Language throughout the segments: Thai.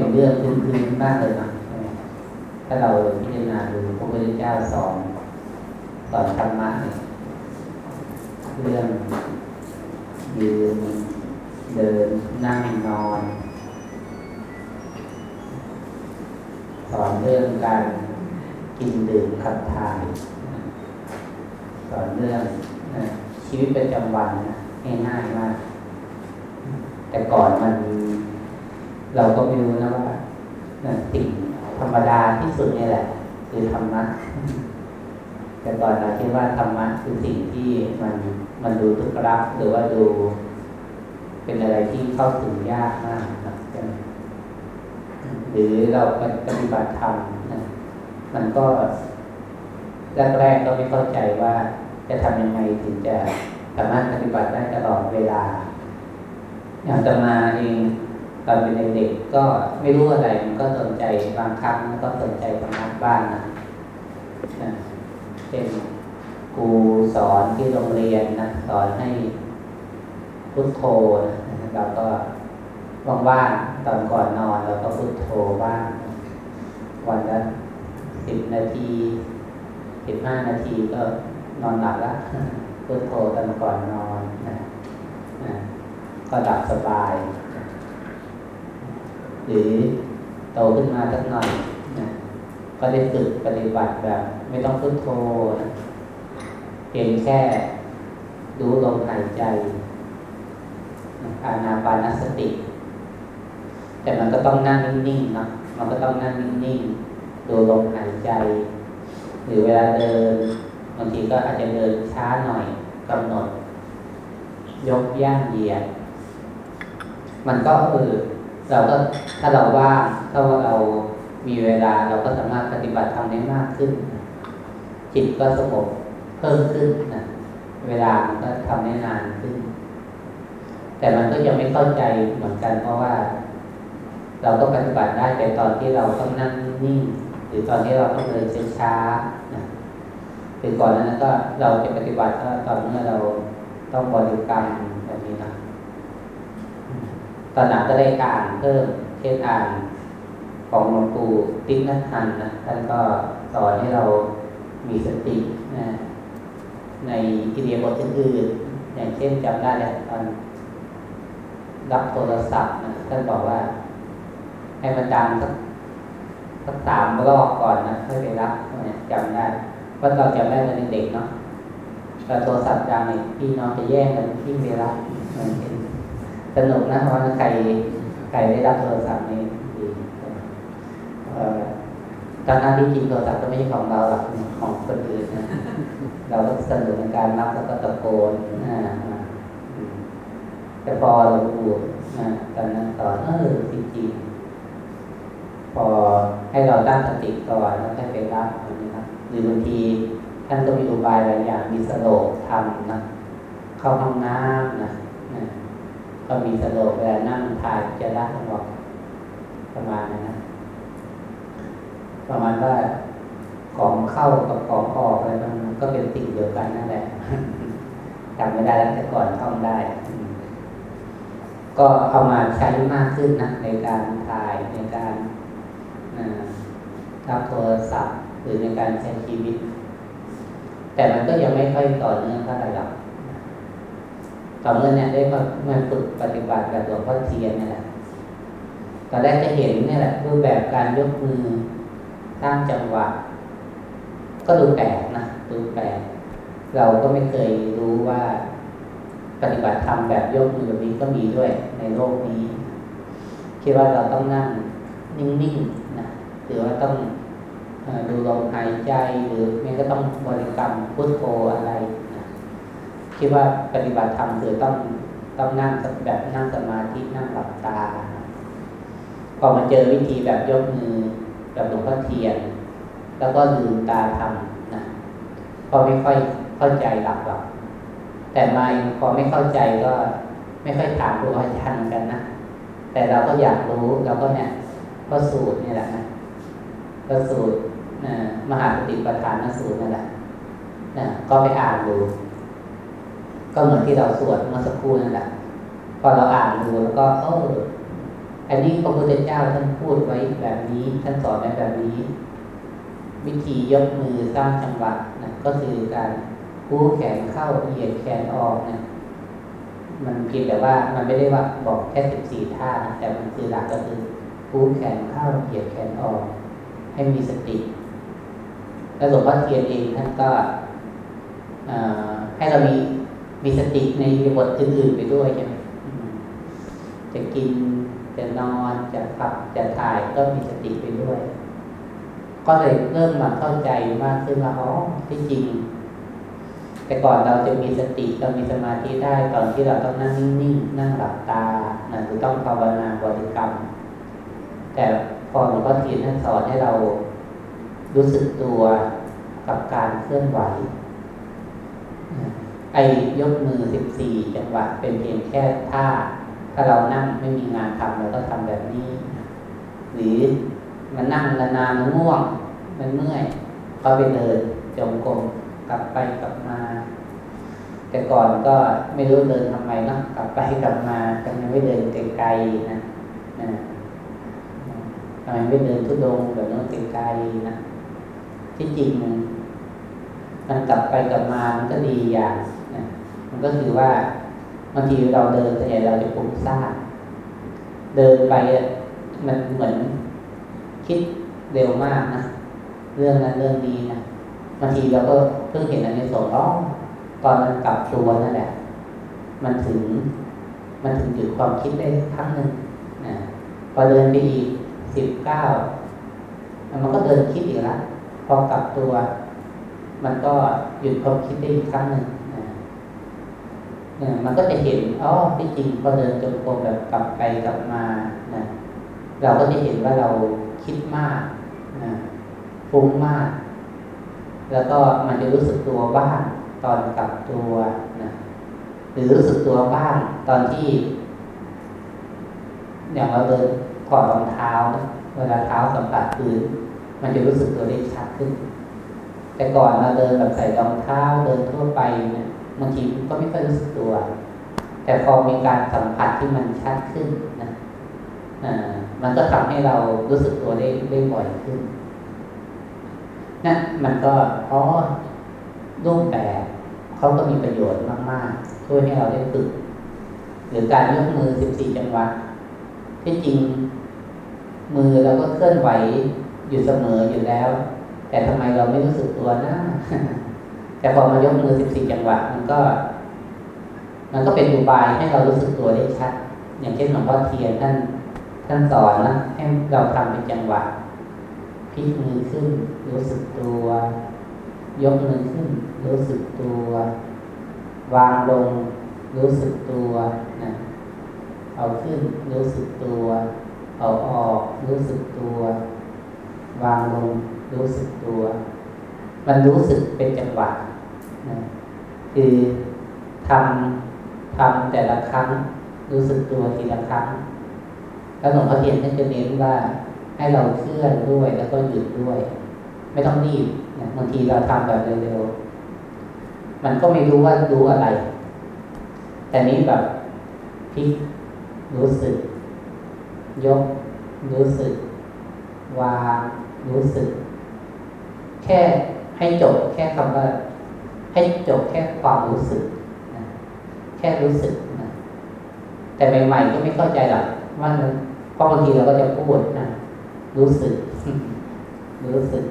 เป็นเรื่องพื้นๆมากเลยนะถ้าเราพิจารณาดูพระพุทธเจ้าสอนสอนธรรมะเนี่ยเรื่องยืนเดินนั่งนอนสอนเรื่องการกินดื่มขับถ่ายสอนเรื่องชีวิตประจำวันง่ายๆมาก แต่ก่อนมัน เราก็ไม่รู้นะว่าสิ่งธรรมดาที่สุดนี่แหละ คือธรรมะแต่ก่อนเราคิดว่าธรรมะคือสิ่งที่มันมันดูทุกข์รักหรือว่าดูเป็นอะไรที่เข้าถึงยากมากนะหรือเราปฏิบัติธรรมนะมันก็แรกๆก็ไม่เข้าใจว่าจะทำยังไงถึงจะสามารถปฏิบัติได้ตลอดเวลา อย่างจะมาเอง ตอนเป็นเด็กก็ไม่รู้อะไรมันก็สนใจบางครั้งก็สนใจธรรมะบ้างนะเป็นครูสอนที่โรงเรียนนะสอนให้พุทโธนะเราก็ว่างๆตอนก่อนนอนเราก็พุทโธบ้างวันละสิบนาทีสิบห้านาทีก็นอนหลับแล้วพุทโธตอนก่อนนอนนะนะก็หลับสบาย หรือโตขึ้นมาสักหน่อยนะก็ได้ฝึกปฏิบัติแบบ ไม่ต้องพุทโธนะเพียงแค่ดูลมหายใจอานาปานสติ แต่มันก็ต้องนั่งนิ่งๆเนาะมันก็ต้องนั่งนิ่งๆดูลมหายใจ หรือเวลาเดินบางทีก็อาจจะเดินช้าหน่อยกำหนด ยกย่างเหยียดมันก็คือ เราก็ถ้าเราว่างถ้าว่าเรามีเวลาเราก็สามารถปฏิบัติทำได้มากขึ้น จิตก็สงบเพิ่มขึ้นนะเวลามันก็ทำได้นานขึ้น แต่มันก็ยังไม่เข้าใจเหมือนกันเพราะว่า เราก็ปฏิบัติได้แต่ตอนที่เราต้องนั่งนิ่งหรือตอนที่เราต้องเดินช้าๆนะหรือก่อนนั้นก็เราจะปฏิบัติก็ตอนเมื่อเราต้องบริกรรม ตอนหลังก็ได้อ่านเพิ่มเช่นอ่านของหลวงปู่ติ๊กนัททันนะท่านก็สอนให้เรามีสตินะในกิริยาบทอื่นๆอย่างเช่นจำได้แหละตอนรับโทรศัพท์นะท่านบอกว่า ให้มันดังสักสักสามรอบก่อนนะค่อยไปรับเนี่ยจำได้เพราะเราจำได้ตอนเด็กเนาะแตอนโทรศัพท์ดังเนี่ยพี่น้องจะแย่งกันที่ไปรับมันเป็น สนุกนะเพราะใครใครได้รับโทรศัพท์นี่ดีตอนนั้นที่จริงโทรศัพท์ก็ไม่ใช่ของเราหรอกของคนอื่นนะเราก็สนุกในการรับแล้วก็ตะโกนแต่พอหลวงปู่ตอนนั้นสอนเออจริงๆพอให้เราตั้งสติก่อนแล้วค่อยไปรับนะครับหรือบางทีท่านก็มีอุบายหลายอย่างมีสโลกทำนะเข้าห้องน้ำนะ ก็มีสโลกเวลานั่งทายจะรักบอกประมาณนั้นนะประมาณว่าของเข้ากับของออกอะไรมันก็เป็นสิ่งเดียวกันนั่นแหละจำไม่ได้แล้วแต่ก่อนท่องได้ ก็เอามาใช้มากขึ้นนะในการถ่ายในการรับโทรศัพท์หรือในการใช้ชีวิต แต่มันก็ยังไม่ค่อยต่อเนื่องเท่าไหร่หรอก ต่อเมื่อเนี่ยได้มามาฝึกปฏิบัติแบบหลวงพ่อเทียนนี่แหละตอนแรกจะเห็นนี่แหละรูปแบบการยกมือสร้างจังหวะ ก็ดูแปลกนะดูแปลกเราก็ไม่เคยรู้ว่าปฏิบัติธรรมแบบยกมือแบบนี้ก็มีด้วยในโลกนี้ คิดว่าเราต้องนั่งนิ่งๆนะหรือว่าต้องดูลมหายใจหรือแม้ก็ต้องบริกรรมพุทโธอะไร คิดว่าปฏิบัติธรรมคือต้องต้องนั่งแบบนั่งสมาธินั่งหลับตา พอมาเจอวิธีแบบยกมือแบบหลวงพ่อเทียน แล้วก็ลืมตาทำนะพอไม่ค่อยเข้าใจหลักหรอกแต่มาพอไม่เข้าใจก็ไม่ค่อยถามครูอาจารย์กันนะแต่เราก็อยากรู้เราก็เนี่ยก็สูตรนี่แหละนะก็สูตรมหาปฏิปทานสูตรนั่นแหละนะก็ไปอ่านดู ก็เหมือนที่เราสวดเมื่อสักครู่นั่นแหละพอเราอ่านดูแล้วก็เอออันนี้พระพุทธเจ้าท่านพูดไว้แบบนี้ ท่านสอนไว้แบบนี้ วิธียกมือสร้างจังหวะนะก็คือการคู่แขนเข้าเหยียดแขนออกเนะมันเพียงแต่ว่ามันไม่ได้ว่าบอกแค่สิบสี่ท่านะแต่มันคือหลักก็คือคู่แขนเข้าเหยียดแขนออก ให้มีสติแล้วหลวงพ่อเทียนเองท่านก็ให้เรามี มีสติในบทอื่นๆไปด้วยใช่ไหมจะกินจะนอนจะขับจะถ่ายก็มีสติไปด้วย ก็เลยเริ่มมาเข้าใจมากขึ้นว่าอ๋อที่จริง แต่ก่อนเราจะมีสติเรามีสมาธิได้ตอนที่เราต้องนั่งนิ่งๆนั่งหลับตาหรือต้องภาวนาบริกรรม แต่พอหลวงพ่อเทียนท่านสอนให้เรารู้สึกตัวกับการเคลื่อนไหว ไอ้ยกมือสิบสี่จังหวะเป็นเพียงแค่ท่า ถ้าเรานั่งไม่มีงานทำเราก็ทำแบบนี้ หรือมันนั่งนานๆมันง่วง มันเมื่อยก็ไปเดินจงกรมกลับไปกลับมา แต่ก่อนก็ไม่รู้เดินทำไมเนาะกลับไปกลับมาทำไมไม่เดินไกลๆนะนะทำไมไม่เดินทุดงแบบนั้นไกลๆนะที่จริงมันกลับไปกลับมามันก็ดีอย่าง ก็คือว่าบางทีเราเดินแต่เราจะปุ่งซ่านเดินไปมันเหมือนคิดเร็วมากนะเรื่องนั้นเรื่องนี้นะบางทีเราก็เพิ่งเห็นอันนี้สงร้องตอนมันกลับตัวนั่นแหละ มันถึง มันถึงหยุดความคิดได้ครั้งหนึ่งนะพอเดินไปอีกสิบเก้ามันก็เดินคิดอีกแล้วพอกลับตัว มันก็หยุดความคิดได้อีกครั้งหนึ่ง นะมันก็จะเห็นอ๋อที่จริงพอเดินจงกรมแบบกลับไปกลับมานะเราก็จะเห็นว่าเราคิดมากนะฟุ้งมาก แล้วก็มันจะรู้สึกตัวบ้างตอนกลับตัวนะหรือรู้สึกตัวบ้างตอนที่ อย่างเราเดินถอดรองเท้านะเวลาเท้าสัมผัสพื้นมันจะรู้สึกตัวได้ชัดขึ้น แต่ก่อนเราเดินแบบใส่รองเท้าเดินทั่วไปเนี่ย บางทีก็ไม่ค่อยรู้สึกตัว แต่พอมีการสัมผัสที่มันชัดขึ้นนะมันก็ทำให้เรารู้สึกตัวได้ได้บ่อยขึ้นนั่นมันก็เพราะรูปแบบเขาก็มีประโยชน์มาก ๆ ช่วยให้เราได้ฝึกหรือการยกมือสิบสี่จังหวะที่จริง มือเราก็เคลื่อนไหวอยู่เสมออยู่แล้ว แต่ทำไมเราไม่รู้สึกตัวนะแต่พอมายกมือสิบสี่จังหวะมัน ก็ มันก็เป็นอุบายให้เรารู้สึกตัวได้ชัด อย่างเช่นหลวงพ่อเทียนท่านท่านสอนนะให้เราทำเป็นจังหวะพลิกมือขึ้น รู้สึกตัว ยกมือขึ้น รู้สึกตัว วางลง รู้สึกตัวนะเอาขึ้น รู้สึกตัว เอาออก รู้สึกตัว วางลง รู้สึกตัว มันรู้สึกเป็นจังหวะนะ คือทำทำแต่ละครั้ง รู้สึกตัวทีละครั้ง แล้วหลวงพ่อเทียนท่านจะเน้นว่าให้เราเคลื่อนด้วยแล้วก็หยุดด้วย ไม่ต้องรีบบางทีเราทำแบบเร็วๆมันก็ไม่รู้ว่ารู้อะไร แต่นี้แบบพลิกรู้สึก ยก รู้สึก วางรู้สึก แค่ให้จบแค่คำว่า จบแค่ความรู้สึกนะแค่รู้สึกนะแต่ใหม่ๆก็ไม่เข้าใจหรอกว่าเพราะบางทีเราก็จะพูดนะรู้สึก รู้สึก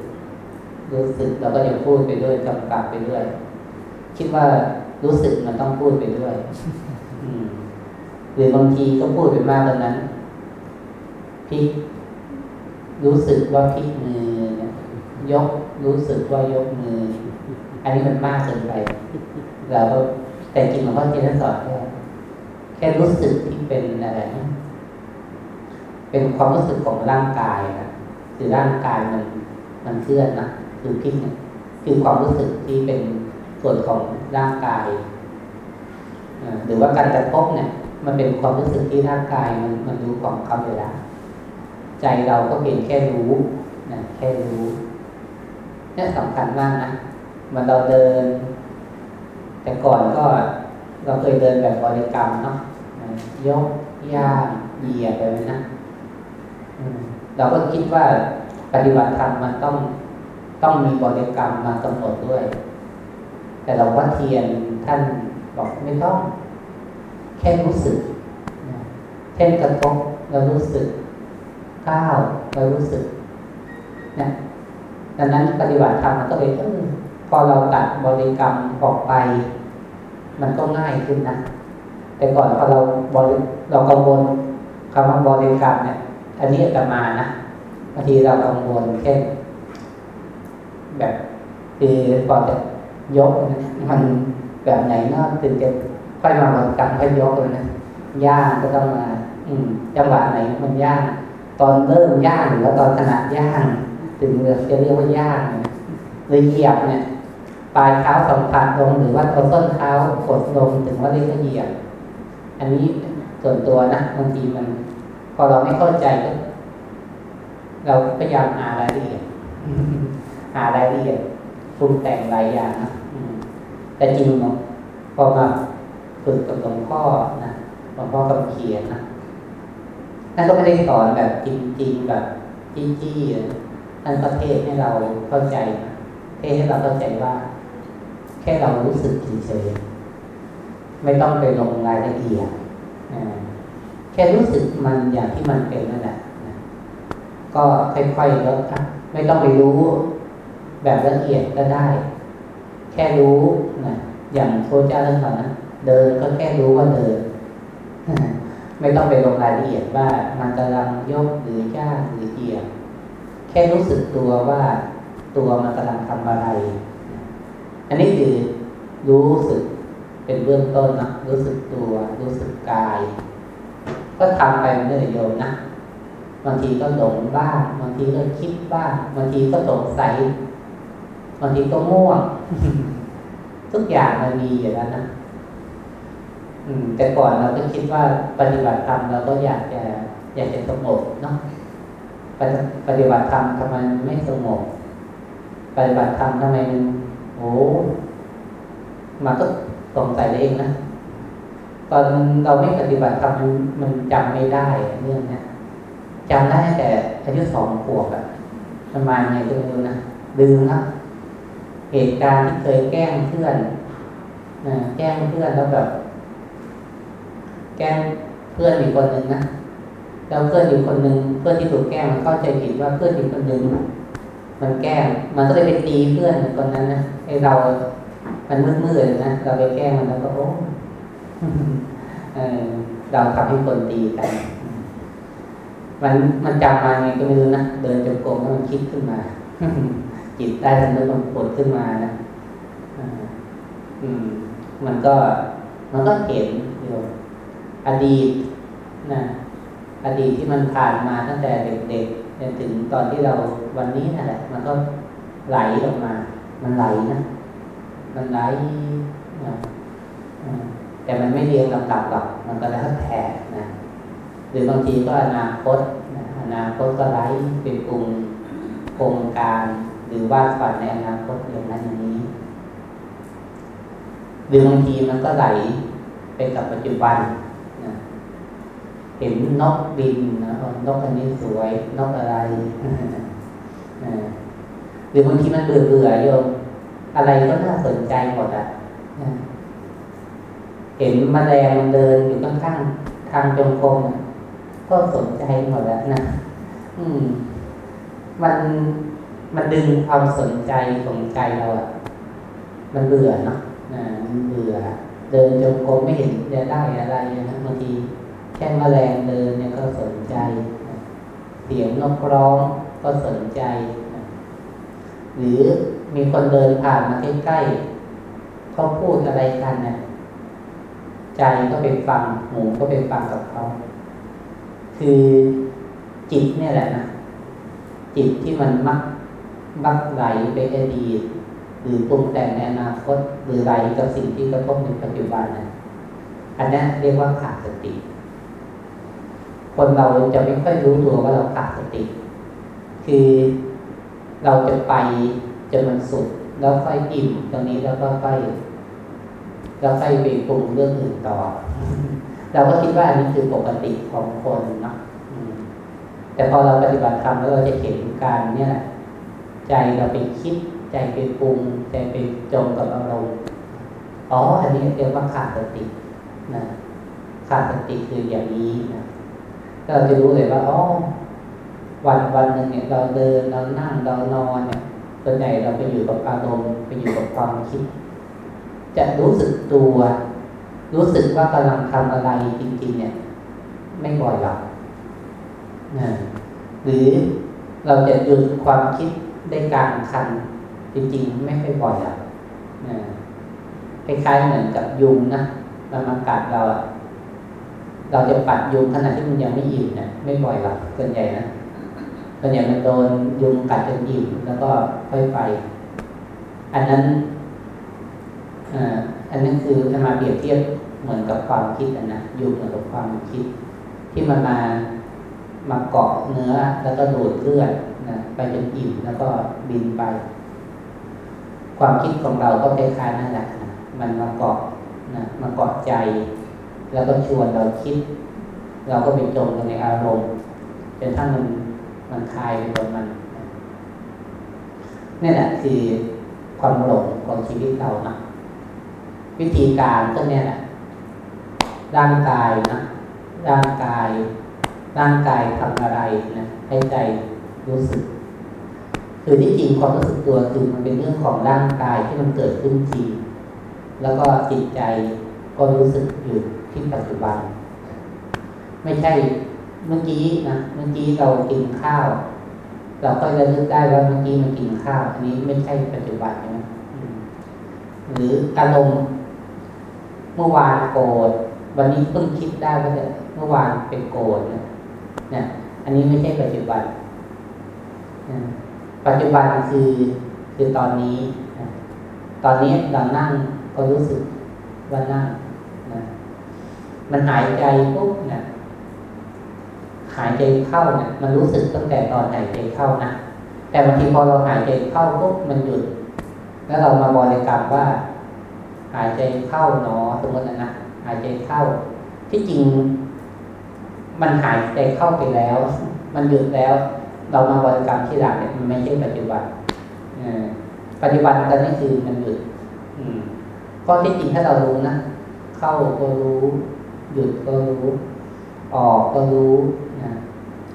รู้สึกเราก็จะพูดไปด้วยกำกับไปด้วยคิดว่ารู้สึกมันต้องพูดไปด้วยหรือบางทีก็พูดไปมากกว่านั้นพลิกรู้สึกว่าพลิกมือ ยกรู้สึกว่ายกมือ อันนี้มันมากเกินไป เราก็แต่จริงหลวงพ่อเจนสอนแค่แค่รู้สึกที่เป็นอะไรเป็นความรู้สึกของร่างกายนะคือร่างกายมันมันเคลื่อนนะคือพิกเนี่ยคือความรู้สึกที่เป็นส่วนของร่างกายหรือว่าการกระทบเนี่ย มันเป็นความรู้สึกที่ร่างกายมันมันรู้ของเขาอยู่แล้วใจเราก็เพียงแค่รู้นะแค่รู้นี่สำคัญมากนะ มันเราเดิน แต่ก่อนก็เราเคยเดินแบบบริกรรมเนาะยกย่างเหยียบไปนะเราก็คิดว่าปฏิบัติธรรมมันต้องต้องมีบริกรรมมากำหนดด้วย แต่เราว่าเทียนท่านบอกไม่ต้อง แค่รู้สึกเช่นกระทบเรารู้สึกก้าวเรารู้สึกนะดังนั้นปฏิบัติธรรมมันก็เลยเออ พอเราตัดบริกรรมออกไป มันก็ง่ายขึ้นนะ แต่ก่อนพอเราบริเรากังวลคำว่าบริกรรมเนี่ย อันนี้จะมานะบางทีเรากังวลเช่นแบบคือพอจะยกมันแบบไหนนอกถึงจะค่อยมาบริกรรมค่อยยกเลยนะย่างก็ต้องมา อืม จังหวะไหนมันย่างตอนเริ่มย่างหรือว่าตอนขณะย่าง ถึงจะเรียกว่าย่างหรือเหยียบเนี่ย ปลายเท้าสัมผัสลงหรือว่าเอาต้นเท้ากดลงถึงว่าเรียกเหยียบอันนี้ส่วนตัวนะบางทีมัน พอเราไม่เข้าใจก็เราพยายามหารายละเอียดหารายละเอียดปรุงแต่งหลายอย่างนะแต่จริงพอมาฝึกกับหลวงพ่อนะหลวงพ่อกับเขียนนะท่านก็ไม่ได้สอนแบบจริง ๆ แบบจี้ๆท่านก็เทศให้เราเข้าใจเทศให้เราเข้าใจว่า แค่เรารู้สึกเฉยๆไม่ต้องไปลงรายละเอียดแค่รู้สึกมันอย่างที่มันเป็นนั่นแหละก็ค่อยๆลดครับ ไม่ต้องไปรู้แบบละเอียดก็ได้ แค่รู้นะอย่างโคเจ้าท่านสอนนะเดินก็แค่รู้ว่าเดิน ไม่ต้องไปลงรายละเอียดว่ามันกำลังยกหรือย่างหรือเหยียบแค่รู้สึกตัวว่าตัวมันกำลังทำอะไร อันนี้คือรู้สึกเป็นเบื้องต้นนะรู้สึกตัว รู้สึกกาย ก็ทำไปเรื่อยโยมนะบางทีก็หลงบ้างบางทีก็คิดบ้างบางทีก็สงสัยบางทีก็ง่วงทุกอย่างมันมีอยู่แล้วนะอืม แต่ก่อนเราก็คิดว่าปฏิบัติธรรมเราก็อยากจะ อยากจะสงบเนาะปฏิบัติธรรมทำไมไม่สงบปฏิบัติธรรมทำไมมัน โอ้มาก็สงสัยเองนะ ตอนเราไม่ปฏิบัติธรรมมันจำไม่ได้เรื่องนี้จำได้แต่อายุสองขวบอะประมาณไงก็ไม่รู้นะลืมนะเหตุการณ์ที่เคยแกล้งเพื่อนนะแกล้งเพื่อนแล้วแบบ แกล้งเพื่อนอีกคนหนึ่งนะแล้วเพื่อนอีกคนหนึ่งเพื่อนที่ถูกแกล้งมันเข้าใจผิดว่าเพื่อนอีกคนหนึ่ง มันแก้งมันก็เลยไปตีเพื่อนคนนั้นนะให้เรา มันมืดๆนะเราไปแก้งมันแล้วก็โอ้เราทำให้คนตีกันมันมันจำมาไงก็ไม่รู้นะเดินจงกรมแล้วมันคิดขึ้นมาจิตได้สำนึกมันปวดขึ้นมานะอืม มันก็ มันก็เห็นอยู่อดีตนะอดีตที่มันผ่านมาตั้งแต่เด็กๆจนถึงตอนที่เรา วันนี้นั่นแหละ มันก็ไหลออกมา มันไหลนะ มันไหลแต่มันไม่เรียงลำดับหรอก มันก็แล้วแต่นะหรือบางทีก็อนาคตอนาคตก็ไร้เป็นกลุ่มโครงการ หรือว่าฝันในอนาคตอย่างนั้นอย่างนี้ หรือบางทีมันก็ไหลไปกับปัจจุบันนะเห็นนกบินนะนกอันนี้สวย นกอะไร หรือบางทีมันเบื่อเบื่อโยมอะไรก็น่าสนใจหมดอะเห็นมแมลงเดินอยู่ข้างๆทางจงกรมก็สนใจหมดแล้วนะอืม มันมันดึงความสนใจของใจเราอะมันเบื่อเนาะนะมันเบื่อ เดินจงกรมไม่เห็นจะได้อะไรนะบางทีแค่มแมลงเดินเนี่ยก็สนใจ เสียงนกร้อง ก็สนใจ หรือมีคนเดินผ่านมาใกล้ๆเขาพูดอะไรกันเนี่ยใจก็ไปฟังหูก็ไปฟังกับเขา คือจิตเนี่ยแหละนะจิตที่มันมักบักไหลไปอดีตหรือปรุงแต่งในอนาคตหรือไหลกับสิ่งที่กระทบในปัจจุบันนะอันนี้เรียกว่าขาดสติ คนเราจะไม่ค่อยรู้ตัวว่าเราขาดสติ คือเราจะไปจนมันสุด แล้วค่อยอิ่มตรงนี้แล้วก็ค่อยแล้วไปไปปรุงเรื่องอื่นต่อ เราก็คิดว่าอันนี้คือปกติของคนเนาะแต่พอเราปฏิบัติธรรมแล้วเราจะเห็นการเนี่ยใจเราไปคิด ใจไปปรุง ใจไปจมกับอารมณ์อ๋ออันนี้เรียกว่าขาดสตินะขาดสติคืออย่างนี้นะเราจะรู้เลยว่าอ๋อ วันวันหนึ่งเนี่ยเราเดินเรานั่งเรานอนเนี่ยส่วนใหญ่เราไปอยู่กับอารมณ์ไปอยู่กับความคิด จะรู้สึกตัว รู้สึกว่ากำลังทำอะไรจริง ๆ เนี่ย ไม่บ่อยหรอกนะหรือเราจะหยุดความคิดได้กลางคัน จริง ๆ ไม่ค่อยบ่อยหรอกนะคล้ายๆเหมือนกับยุงนะมันมากัดเราอะเราจะปัดยุงขณะที่มันยังไม่อิ่มเนี่ยไม่บ่อยหรอกส่วนใหญ่นะ ส่วนใหญ่มันโดนยุงกัดจนอิ่มแล้วก็ค่อยไป อันนั้นอันนั้นคือจะมาเปรียบเทียบเหมือนกับความคิดนะยุงเหมือนกับความคิด ที่มันมามาเกาะเนื้อแล้วก็ดูดเลือดนะไปจนอิ่มแล้วก็บินไป ความคิดของเราก็คล้ายๆนั่นแหละนะมันมาเกาะนะมาเกาะใจ แล้วก็ชวนเราคิด เราก็ไปจมในอารมณ์จนถ้ามัน มันคลายไปตรงมันนี่แหละคือความหลงของชีวิตเรานะวิธีการก็เนี่ยแหละร่างกายนะร่างกาย ร่างกายทำอะไรนะให้ใจรู้สึก คือที่จริงความรู้สึกตัวคือมันเป็นเรื่องของร่างกายที่มันเกิดขึ้นจริงแล้วก็จิตใจก็รู้สึกอยู่ที่ปัจจุบัน ไม่ใช่ เมื่อกี้นะเมื่อกี้เรากินข้าว เราก็จะนึกได้ว่าเมื่อกี้มันกินข้าว อันนี้ไม่ใช่ปัจจุบันนะหรืออารมณ์เมื่อวานโกรธวันนี้เพิ่งคิดได้ว่าเมื่อวานเป็นโกรธเนี่ยอันนี้ไม่ใช่ปัจจุบันปัจจุบันคือคือตอนนี้ตอนนี้เรานั่งก็รู้สึกว่านั่งนะมันหายใจปุ๊บเนี่ย หายใจเข้าเนี่ยมันรู้สึกตั้งแต่ตอนหายใจเข้านะแต่บางทีพอเราหายใจเข้าปุ๊บมันหยุด แล้วเรามาบริกรรมว่า หายใจเข้าหนอสมมตินะนะหายใจเข้า ที่จริง มันหายใจเข้าไปแล้ว มันหยุดแล้ว เรามาบริกรรมที่หลังเนี่ยมันไม่ใช่ปัจจุบันปัจจุบันตอนนี้คือมันหยุดก็ที่จริงถ้าเรารู้นะเข้าก็รู้ หยุดก็รู้ ออกก็รู้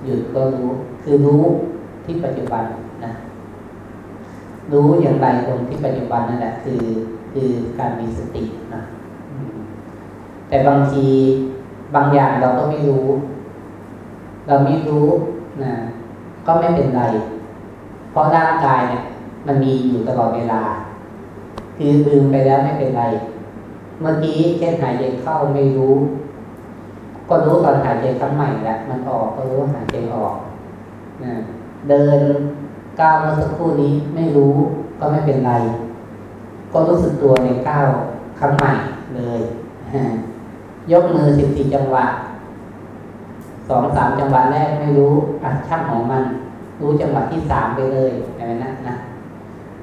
หยุดก็รู้ คือรู้ที่ปัจจุบันนะ รู้อย่างไรตรงที่ปัจจุบันนั่นแหละคือคือการมีสตินะแต่บางทีบางอย่างเราก็ไม่รู้ เราไม่รู้นะก็ไม่เป็นไร เพราะร่างกายเนี่ย มันมีอยู่ตลอดเวลา คือลืมไปแล้วไม่เป็นไร เมื่อกี้เช่นหายใจเข้าไม่รู้ ก็รู้ตอนหายใจครั้งใหม่แล้วมันออกก็รู้หายใจออกนะเดินก้าวเมื่อสักครู่นี้ไม่รู้ก็ไม่เป็นไร ก็รู้สึกตัวในก้าวครั้งใหม่เลยยกมือสิบสี่จังหวะสองสามจังหวะแรกไม่รู้อัดช่างของมัน รู้จังหวะที่สามไปเลยอะไรนะนะ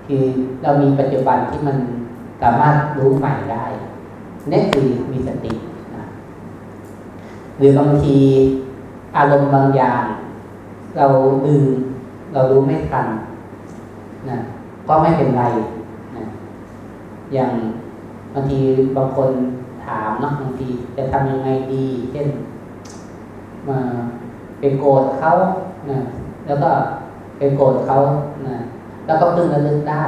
คือเรามีปัจจุบันที่มันสามารถรู้ใหม่ได้นี่คือมีสติ รือบางทีอารมณ์บางอย่าง เราดืมเรารู้ไม่ทันนะก็ไม่เป็นไรนะอย่างบางทีบางคนถามนะบางทีจะทำยังไงดี เช่นมาไปโกรธเขานะแล้วก็ไปโกรธเขานะแล้วก็เพิ่งระลึกได้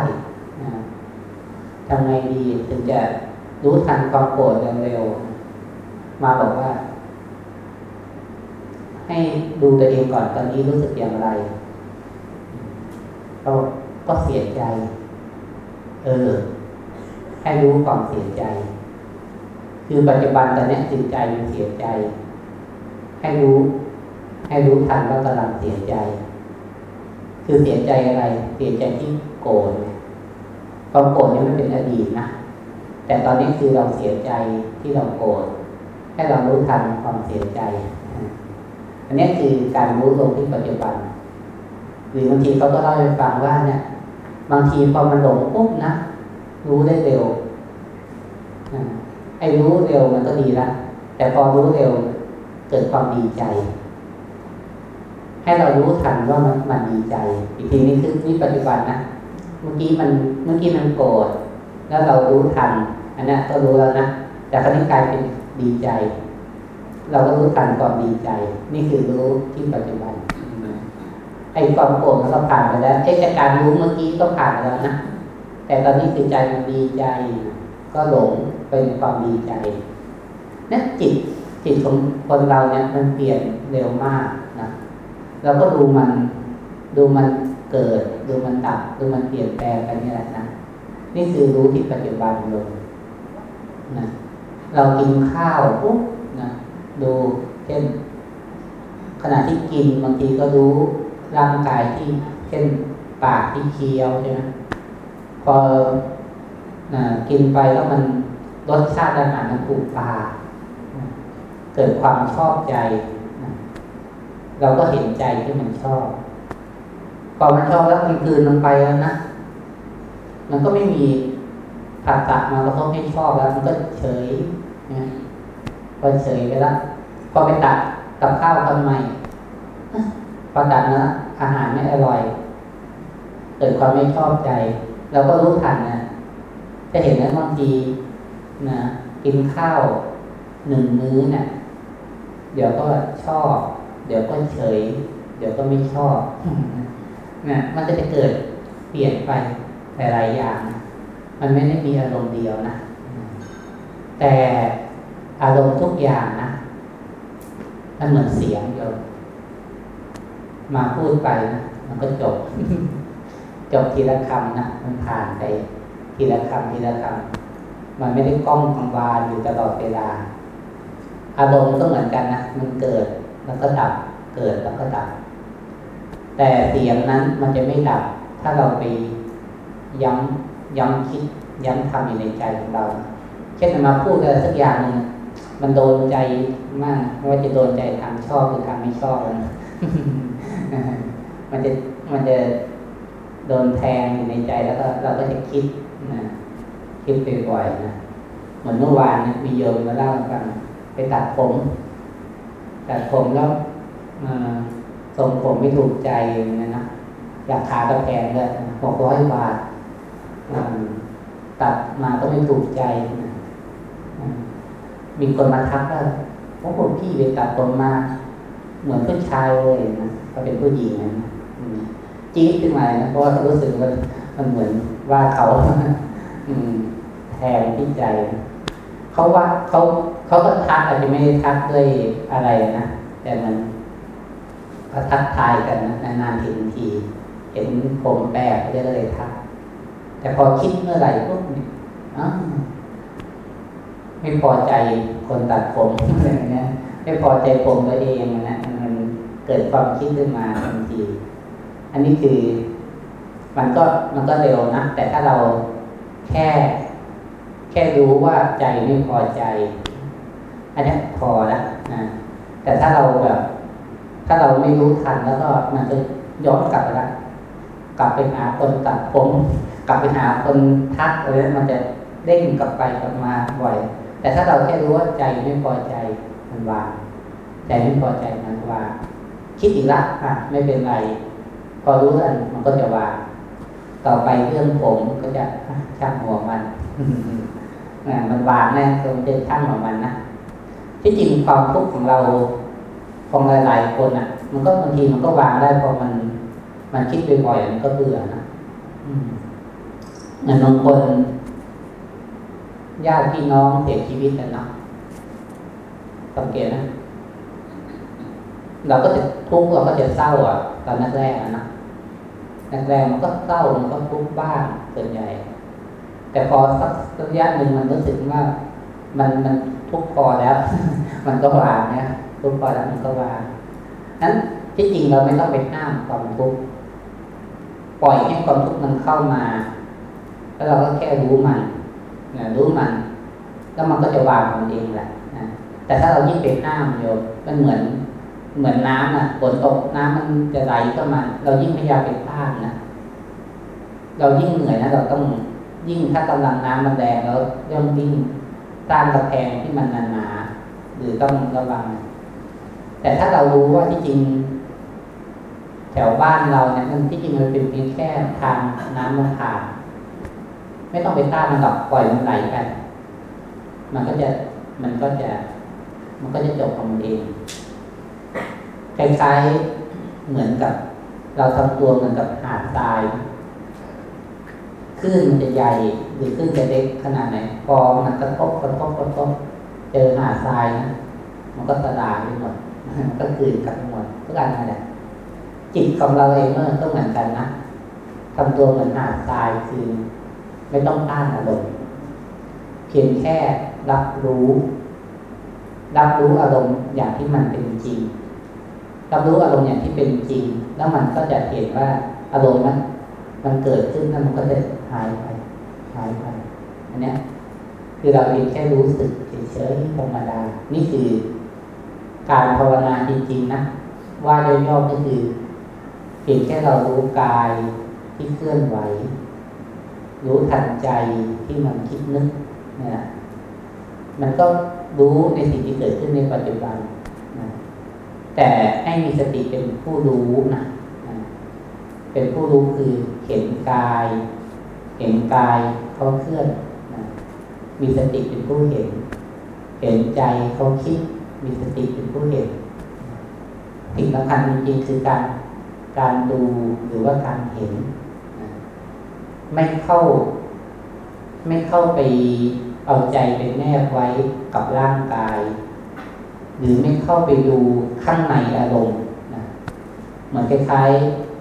นะทำไงดีถึงจะรู้ทันความโกรธเร็วๆมาบอกว่า ให้ดูตัวเองก่อนตอนนี้รู้สึกอย่างไร เราก็เสียใจ เออ ให้รู้ความเสียใจ คือปัจจุบันตอนนี้จิตใจมันเสียใจ ให้รู้ ให้รู้ทันว่ากำลังเสียใจ คือเสียใจอะไร เสียใจที่โกรธความโกรธนี่มันเป็นอดีตนะ แต่ตอนนี้คือเราเสียใจที่เราโกรธ ให้เรารู้ทันความเสียใจ นนี้คือการรู้ลงที่ปัจจุบัน หรือบางทีเขาก็เล่าให้ฟังว่าเนี่ย บางทีพอมันหลงปุ๊บนะรู้ได้เร็วไอ้รู้เร็วมันก็ดีละแต่พอรู้เร็วเกิดความดีใจ ให้เรารู้ทันว่ามันมันดีใจ อีกทีนี้คือนี่ปัจจุบันนะเมื่อกี้มันเมื่อกี้มันโกรธแล้วเรารู้ทันอันนี้ก็รู้แล้วนะแต่ครั้นี้กลายเป็นดีใจ เราก็รู้ทันความดีใจ นี่คือรู้ที่ปัจจุบันไอ้ความโกรธมันก็ผ่านไปแล้วไอ้การรู้เมื่อกี้ก็ผ่านไปแล้วนะแต่ตอนนี้คือใจมันดีใจ ก็หลงไปในความดีใจนั่นจิตจิตของคนเราเนี่ยมันเปลี่ยนเร็วมากนะเราก็ดูมันดูมันเกิด ดูมันดับดูมันเปลี่ยนแปลงไปนี่แหละนะนี่คือรู้ที่ปัจจุบันลงนะเรากินข้าวปุ๊บนะ ดูเช่น ขณะที่กินบางทีก็รู้ร่างกายที่เช่นปากที่เคี้ยวใช่ไหมพอกินไปแล้วมันรสชาติอาหารมันถูกปากเกิดความชอบใจ เราก็เห็นใจที่มันชอบพอมันชอบแล้วมันคืนลงไปแล้วนะมันก็ไม่มีผัสสะมาแล้วก็ให้ชอบแล้ว มันก็เฉยนะ พอเฉยไปแล้วพอไปตัดกับข้าวทำไมพอตัดนะอาหารไม่อร่อย เกิดความไม่ชอบใจเราก็รู้ทันนะจะเห็นนะบางทีนะกินข้าวหนึ่งมื้อเนะี่ยเดี๋ยวก็ชอบ เดี๋ยวก็เฉย เดี๋ยวก็ไม่ชอบนะมันจะจะเกิดเปลี่ยนไปหลายๆอย่าง มันไม่ได้มีอารมณ์เดียวนะ แต่ อารมณ์ทุกอย่างนะมันเหมือนเสียงโยมมาพูดไปนะมันก็จบ จบทีละคำนะมันผ่านไปทีละคำทีละคำมันไม่ได้กล้องกังวานอยู่ตลอดเวลา อารมณ์ก็เหมือนกันนะมันเกิดแล้วก็ดับ เกิดแล้วก็ดับ แต่เสียงนั้นมันจะไม่ดับ ถ้าเราไปย้ำย้ำคิดย้ำทำอยู่ในใจของเรา เช่นมาพูดอะไรสักอย่างหนึ่ง มันโดนใจมากไม่ว่าจะโดนใจทางชอบหรือทางไม่ชอบมันจะมันจะโดนแทงอยู่ในใจแล้วก็เราก็จะคิดนะคิดไปบ่อยนะเหมือนเมื่อวานมีโยมมาเล่ากันไปตัดผมตัดผมแล้วทรงผมไม่ถูกใจนะนะอยากขาตะแพงเลยหกร้อยบาทตัดมาก็ไม่ถูกใจนะ มีคนมาทักว่าโอ้โหพี่ไปตัดผมมาเหมือนผู้ชายเลยนะเขาเป็นผู้หญิงนะจี๊ดขึ้นมานะเพราะว่ารู้สึกว่ามันเหมือนว่าเขาแทนที่ใจ เขาว่าเขาเขาก็ทักอาจจะไม่ได้ทักด้วยอะไรนะแต่มันก็ทักทายกันนะนานๆทีที เห็นผมแปลกก็เลยทักแต่พอคิดเมื่อไหร่ปุ๊บ ไม่พอใจคนตัดผมอะไรเงี้ยไม่พอใจผมตัวเองนะมันเกิดความคิดขึ้นมาทันที อันนี้คือ มันก็มันก็เร็วนะ แต่ถ้าเราแค่ แค่รู้ว่าใจไม่พอใจ อันนี้พอล้วนะแต่ถ้าเราแบบ ถ้าเราไม่รู้ทันแล้วก็มันจะย้อนกลับไปละกลับไปหาคนตัดผม กลับไปหาคนทักอะไรมันจะเด้งกลับไปกลับมาบ่อย แต่ถ้าเราแค่รู้ว่าใจไม่พอใจมันวางใจไม่พอใจมันวางคิดอีกละอะไม่เป็นไร พอรู้แล้วมันก็จะวางต่อไปเรื่องผมก็จะช่างหัวมันนะมันวางแน่ตัวจะช่างหัวมันนะที่จริงความทุกข์ของเราของหลาย ๆ คนอะ มันก็บางทีมันก็วางได้พอมัน มันคิดบ่อยๆมันก็เบื่อนะอย่างบางคน ญาติพี่น้องเสียชีวิตนะเนาะสังเกตนะ เราก็จะทุกข์เราก็จะเศร้าอะ ตอนแรกๆนะแรกๆมันก็เศร้ามันก็ทุกข์บ้างส่วนใหญ่ แต่พอสักระยะหนึ่งมันรู้สึกว่า มันมันทุกข์พอแล้ว มันก็วางเนี่ยทุกข์พอแล้วมันก็วางนั้นที่จริงเราไม่ต้องไปห้ามความทุกข์ปล่อยให้ความทุกข์มันเข้ามา แล้วเราก็แค่รู้มัน รู้มัน แล้วมันก็จะวางมันเองแหละนะแต่ถ้าเรายิ่งไปห้ามโยมมันเหมือน เหมือนน้ำอะฝนตกน้ำมันจะไหลเข้ามา เรายิ่งพยายามไปห้ามนะเรายิ่งเหนื่อยนะเราต้องยิ่งถ้ากำลังน้ำมันแรงแล้วย่อมยิ่งสร้างกระแพงที่มันหนาๆหรือต้องระวัง แต่ถ้าเรารู้ว่าที่จริง แถวบ้านเราเนี่ยมันที่จริงมันเป็นเพียงแค่ทางน้ำมันผ่าน ไม่ต้องไปต้านมันหรอกปล่อยมันไหลไปมันก็จะมันก็จะ มันก็จะจบของมันเองคล้ายๆเหมือนกับ เราทำตัวเหมือนกับหาดทรายคลื่นมันจะใหญ่หรือคลื่นจะเล็กขนาดไหนพองมันกระทบกระทบกระทบเจอหาดทรายนะมันก็สลายไปหมดมันก็คืนกลับไปหมดทุกอันนั่นแหละจิตของเราเองเมื่อก็เหมือนกันนะทำตัวเหมือนหาดทรายคือ ไม่ต้องต้านอารมณ์เพียงแค่รับรู้ รับรู้อารมณ์อย่างที่มันเป็นจริง รับรู้อารมณ์อย่างที่เป็นจริง แล้วมันก็จะเห็นว่าอารมณ์มันมันเกิดขึ้นแล้วมันก็จะหายไปหายไปอันนี้คือเราเพียงแค่รู้สึกเฉยๆธรรมดา นี่คือการภาวนาจริงๆนะว่าย่อก็คือเพียงแค่เรารู้กายที่เคลื่อนไหว รู้ทันใจที่มันคิดนึกนะมันก็รู้ในสิ่งที่เกิดขึ้นในปัจจุบันนะแต่ให้มีสติเป็นผู้รู้นะนะเป็นผู้รู้คือเห็นกาย เห็นกายเขาเคลื่อนนะมีสติเป็นผู้เห็น เห็นใจเขาคิด มีสติเป็นผู้เห็นสิ่งสำคัญจริงๆคือการการดูหรือว่าการเห็น ไม่เข้า ไม่เข้าไปเอาใจเป็นแนบไว้กับร่างกาย หรือไม่เข้าไปดูข้างในอารมณ์นะเหมือนคล้าย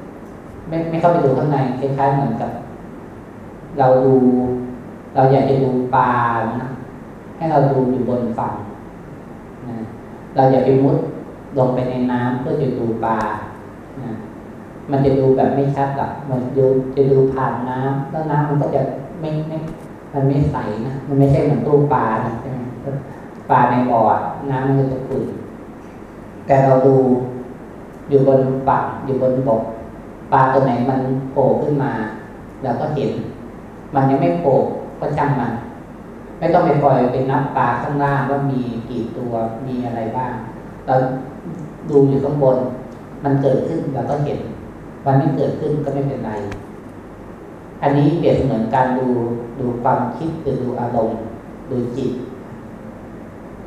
ๆไม่ไม่เข้าไปดูข้างในคล้ายๆเหมือนกับ เราดู เราอยากจะดูปลานะให้เราดูอยู่บนฝั่งนะเราอย่าไปมุดลงไปในน้ำเพื่อจะดูปลานะ มันจะดูแบบไม่ชัดหรอกมันดูจะดูผ่านน้ำแล้วน้ำมันก็จะไม่ไม่ มันไม่ใสนะ มันไม่ใช่เหมือนตู้ปลานะใช่ไหมปลาในบ่อน้ำมันจะขุ่นแต่เราดูอยู่บนฝั่งอยู่บนบกปลาตัวไหนมันโผล่ขึ้นมาเราก็เห็น มันยังไม่โผล่ก็ช่างมัน ไม่ต้องไปปล่อยไปนับปลาข้างล่างว่ามีกี่ตัวมีอะไรบ้าง เราดูอยู่ข้างบน มันเกิดขึ้นเราก็เห็น มันไม่เกิดขึ้นก็ไม่เป็นไร อันนี้เปรียบเสมือนการดูดูความคิดหรือดูอารมณ์ดูจิต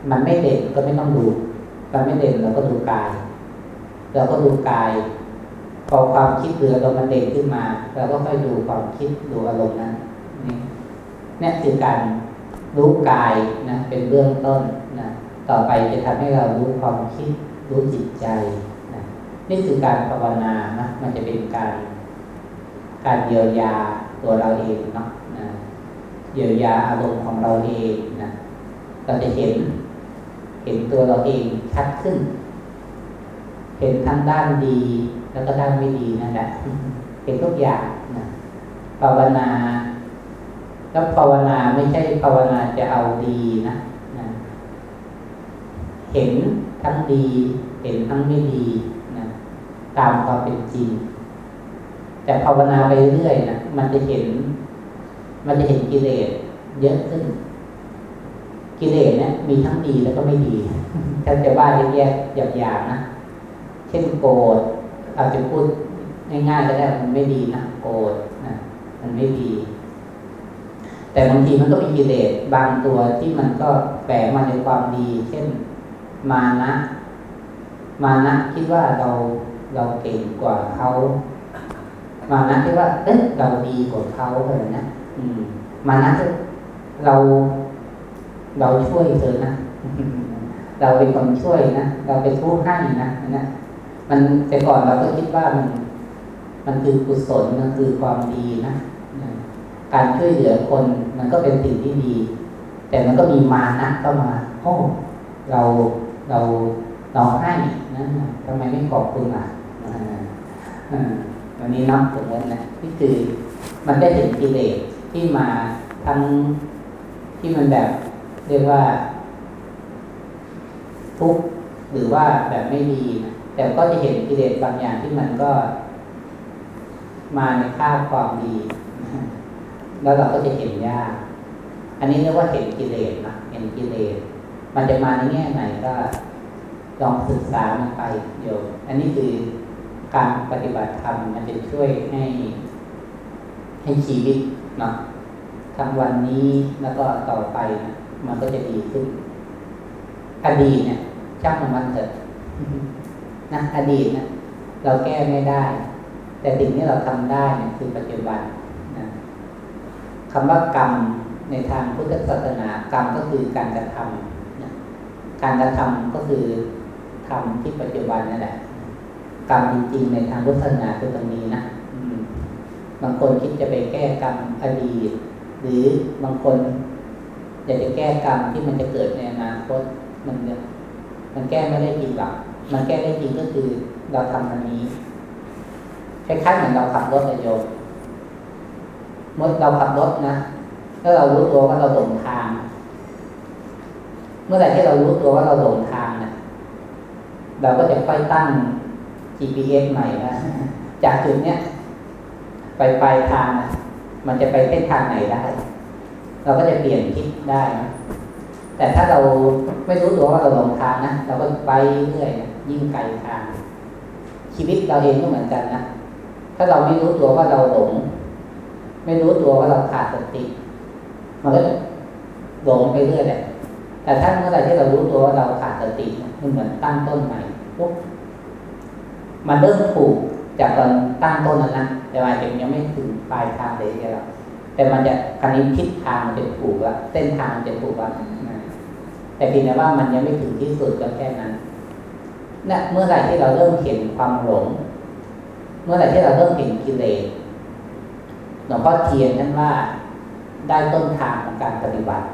มันไม่เด่นก็ไม่ต้องดู มันไม่เด่นเราก็ดูกายเราก็ดูกาย พอความคิดหรืออารมณ์มันเด่นขึ้นมาเราก็ค่อยดูความคิดดูอารมณ์นั้นนี่นี่คือการรู้กายนะเป็นเบื้องต้นนะต่อไปจะทำให้เรารู้ความคิดรู้จิตใจ นี่คือการภาวนานะมันจะเป็นการ การเยียวยาตัวเราเองเนาะนะเยียวยาอารมณ์ของเราเองนะเราจะเห็น เห็นตัวเราเองชัดขึ้น เห็นทั้งด้านดี แล้วก็ด้านไม่ดีนั่นแหละเห็นทุกอย่างนะภาวนาแล้วภาวนาไม่ใช่ภาวนาจะเอาดีนะนะ เห็นทั้งดี เห็นทั้งไม่ดี ตามความเป็นจริง แต่ภาวนาไปเรื่อยนะมันจะเห็น มันจะเห็นกิเลสเยอะขึ้น กิเลสเนี่ยมีทั้งดีแล้วก็ไม่ดีถ้าจะว่าแยกๆหยาบๆนะเช่นโกรธอาจจะพูดง่ายๆก็ได้มันไม่ดีนะโกรธนะมันไม่ดี แต่บางทีมันก็มีกิเลสบางตัวที่มันก็แฝงมาในความดี เช่นมานะ มานะคิดว่าเรา เราเก่งกว่าเขามานะคิดว่า เอ๊ะเราดีกว่าเขาอะไรนะอืม มานะเรา เราช่วยเธอนะเราเป็นคนช่วยนะเราเป็นผู้ให้นะนะมันแต่ก่อนเราก็คิดว่ามัน มันคือกุศลมันคือความดีนะการช่วยเหลือคนมันก็เป็นสิ่งที่ดี แต่มันก็มีมานะเข้ามาโอ้เราเราเราให้นะทำไมไม่ขอบคุณอะ วันนี้นับถึงวันนะนี่คือมันได้เห็นกิเลสที่มาทั้งที่มันแบบเรียกว่า ทุกข์หรือว่าแบบไม่ดีนะแต่ก็จะเห็นกิเลสบางอย่างที่มันก็ มาในค่าความดี แล้วเราก็จะเห็นยากอันนี้เรียกว่าเห็นกิเลสนะเห็นกิเลสมันจะมาในแง่ไหนก็ลองศึกษามันไปโยมอันนี้คือ การปฏิบัติธรรมมันจะช่วยให้ให้ชีวิตเนาะทั้งวันนี้แล้วก็ต่อไปนะมันก็จะดีขึ้น อดีตเนี่ยช่างมันเถอะนะอดีตนะเราแก้ไม่ได้ แต่สิ่งที่เราทำได้เนี่ยคือปัจจุบันนะคำว่ากรรมในทางพุทธศาสนากรรมก็คือการกระทำนะการกระทำก็คือทำที่ปัจจุบันนั่นแหละ กรรมจริง ๆ ในทางพุทธศาสนาคือตรงนี้นะบางคนคิดจะไปแก้กรรมอดีต หรือบางคนอยากจะแก้กรรมที่มันจะเกิดในอนาคตมันมันแก้ไม่ได้จริงหรอกมันแก้ได้จริงก็คือเราทำอันนี้คล้ายๆเหมือนเราขับรถอะโยมเมื่อเราขับรถนะถ้าเรารู้ตัวว่าเราหลงทาง เมื่อไหร่ที่เรารู้ตัวว่าเราหลงทางนะเราก็จะค่อยตั้ง GPS ใหม่นะจากจุดเนี้ยไปปลายทางนะมันจะไปเส้นทางไหนได้ เราก็จะเปลี่ยนทิศได้นะแต่ถ้าเราไม่รู้ตัวว่าเราหลงทางนะเราก็ไปเรื่อยนะยิ่งไกลทาง ชีวิตเราเองก็เหมือนกันนะถ้าเราไม่รู้ตัวว่าเราหลง ไม่รู้ตัวว่าเราขาดสติมันก็หลงไปเรื่อยแหละแต่ถ้าเมื่อไหร่ที่เรารู้ตัวว่าเราขาดสติมันเหมือนตั้งต้นใหม่ปุ๊บ มันเริ่มถูกจากตอนตั้งต้นนั้นนะแต่ว่ายังไม่ถึงปลายทางเลยแค่หรอกแต่มันจะคันนี้ทิศทางมันจะถูกแล้วเส้นทางมันจะถูกแล้วแต่เพียงแต่ว่ามันยังไม่ถึงที่สุดก็แค่นั้นนะเมื่อไหร่ที่เราเริ่มเห็นความหลง เมื่อไหร่ที่เราเริ่มเห็นกิเลสหลวงพ่อเทียนท่านว่าได้ต้นทางของการปฏิบัติ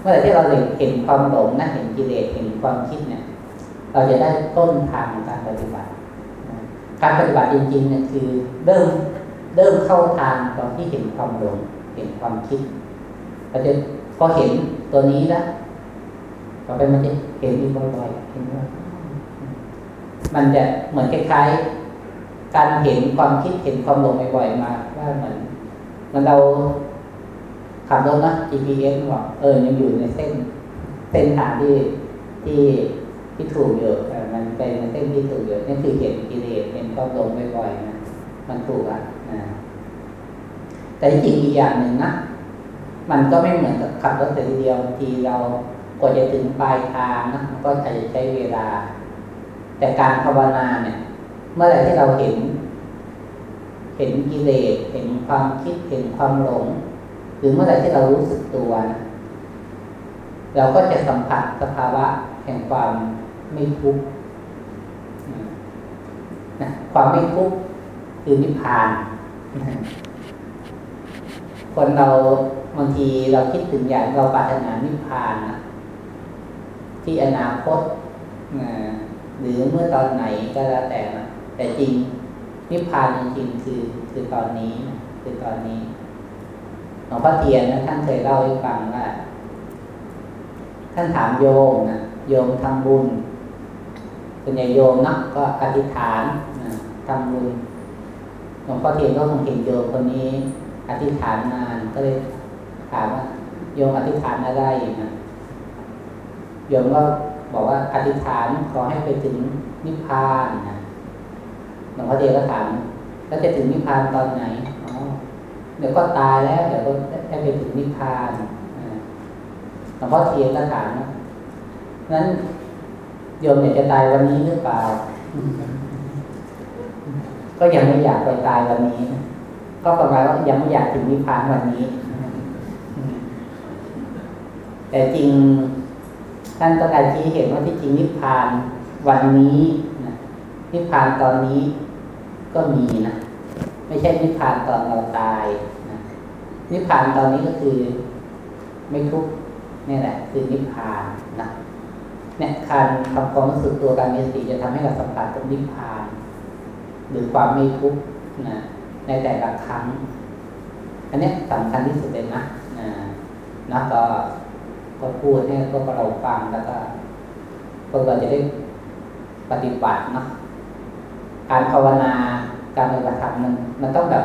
เมื่อไหร่ที่เราเห็นความหลงนะเห็นกิเลสเห็นความคิดเนี่ย เราจะได้ต้นทางของการปฏิบัติ การปฏิบัติจริงๆเนี่ยคือเริ่มเริ่มเข้าทางตอนที่เห็นความหลงเห็นความคิดเราจะพอเห็นตัวนี้แล้วต่อไปมันจะเห็นอีกบ่อยๆเห็นว่ามันจะเหมือนคล้ายๆการเห็นความคิดเห็นความหลงบ่อยๆมาว่าเหมือนมันเราขับรถนะ GPS บอกเออยังอยู่ในเส้น เส้นทางที่ที่ ที่ถูกอยู่มันเป็นเส้นที่ถูกอยู่นี่คือเห็นกิเลสเห็นความหลงบ่อยๆนะมันถูกอะนะแต่จริงอีกอย่างหนึ่งนะมันก็ไม่เหมือนกับขับรถแต่เดียวทีเรากว่าจะถึงปลายทางนะมันก็อาจจะใช้เวลา แต่การภาวนาเนี่ย เมื่อไหร่ที่เราเห็น เห็นกิเลสเห็นความคิดเห็นความหลง หรือเมื่อไหร่ที่เรารู้สึกตัวนะเราก็จะสัมผัสสภาวะแห่งความ ไม่ทุกข์นะความไม่ทุกข์คือนิพพานคนเราบางทีเราคิดถึงอย่างเราปรารถนานิพพานนะที่อนาคตนะหรือเมื่อตอนไหนก็แล้วแต่นะแต่จริงนิพพานจริงๆคือคือตอนนี้คือตอนนี้หลวงพ่อเทียนนะท่านเคยเล่าให้ฟังว่าท่านถามโยมนะโยมทำบุญ ส่วนใหญ่โยมนะก็อธิษฐานทำบุญหลวงพ่อเทียนก็คงเห็นโยมคนนี้ อธิษฐานนานก็เลยถามว่าโยมอธิษฐานอะไรนะโยมก็บอกว่าอธิษฐานขอให้ไปถึงนิพพานนะหลวงพ่อเทียนก็ถามแล้วจะถึงนิพพานตอนไหนอ๋อเดี๋ยวก็ตายแล้ว เดี๋ยวก็ได้ไปถึงนิพพานหลวงพ่อเทียนก็ถามนั้น โยมอยากจะตายวันนี้หรือเปล่า ก็ยังไม่อยากไปตายวันนี้ ก็ประมาณว่ายังไม่อยากถึงนิพพานวันนี้ แต่จริงท่านต้องการชี้เห็นว่าที่จริงนิพพานวันนี้นิพพานตอนนี้ก็มีนะไม่ใช่นิพพานตอนเราตายนะนิพพานตอนนี้ก็คือ ไม่ทุกข์นี่แหละ คือนิพพานนะ เนี่ยการทำความรู้สึกตัวการมีสติจะทำให้เราสัมผัสกับนิพพาน หรือความไม่ทุกข์นะในแต่ละครั้ง อันนี้สำคัญที่สุดเลยนะนะนะก็ก็พูดให้พวกเราฟังแล้วก็พวกเราจะได้ปฏิบัตินะการภาวนาการปฏิบัติธรรมมันมันต้องแบบ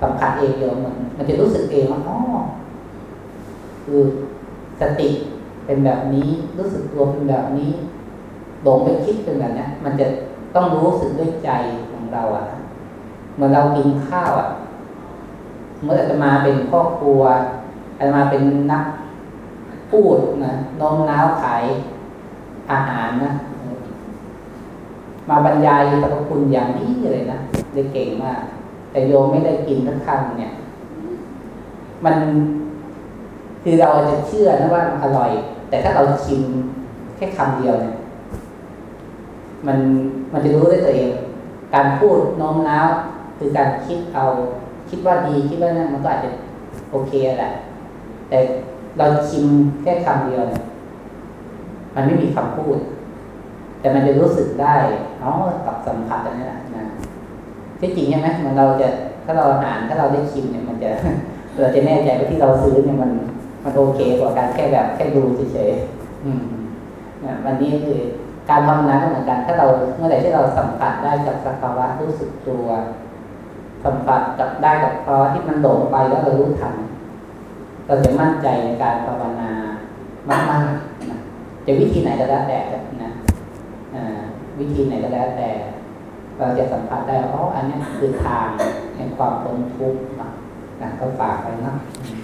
สัมผัสเองโยมมันมันจะรู้สึกเองว่าอ๋อคือสติ เป็นแบบนี้รู้สึกตัวเป็นแบบนี้หลงไปคิดเป็นแบบนี้มันจะต้องรู้สึกด้วยใจของเราอะ่ะเมื่อเรากินข้าวอะ่ะ เมื่ออาตมาเป็นครอบครัวอาตมาเป็นนักพูดนะโน้มน้าวขายอาหารนะมาบรรยายสรรพคุณอย่างนี้เลยนะได้เก่งมาก แต่โยมไม่ได้กินทั้งคำเนี่ย มันคือเราจะเชื่อนะว่ามันอร่อย แต่ถ้าเราชิมแค่คำเดียวเนี่ยมันมันจะรู้ได้ตัวเอง การพูดโน้มน้าวคือการคิดเอาคิดว่าดีคิดว่านั่นมันก็อาจจะโอเคแหละแต่เราชิมแค่คำเดียวเนี่ยมันไม่มีคำพูด แต่มันจะรู้สึกได้อ๋อกับสัมผัสอันนี้แหละนะที่จริงใช่ไหมมันเราจะถ้าเราอ่านถ้าเราได้ชิมเนี่ยมันจะเราจะแน่ใจว่าที่เราซื้อเนี่ยมัน มันโอเคกว่าการแค่แบบแค่ดูเฉยๆอืมเนี่ยวันนี้คือการภาวนาก็เหมือนกัน ถ้าเราเมื่อไหร่ที่เราสัมผัสได้กับสภาวะรู้สึกตัวสัมผัสกับได้กับภาวะที่มันหลงไปแล้วเรารู้ทันเราจะมั่นใจในการภาวนามากๆนะจะวิธีไหนก็แล้วแต่นะอ่าวิธีไหนก็แล้วแต่ เราจะสัมผัสได้ว่าอ๋ออันนี้คือทางแห่งความพ้นทุกข์นะนะก็ฝากไปเนาะค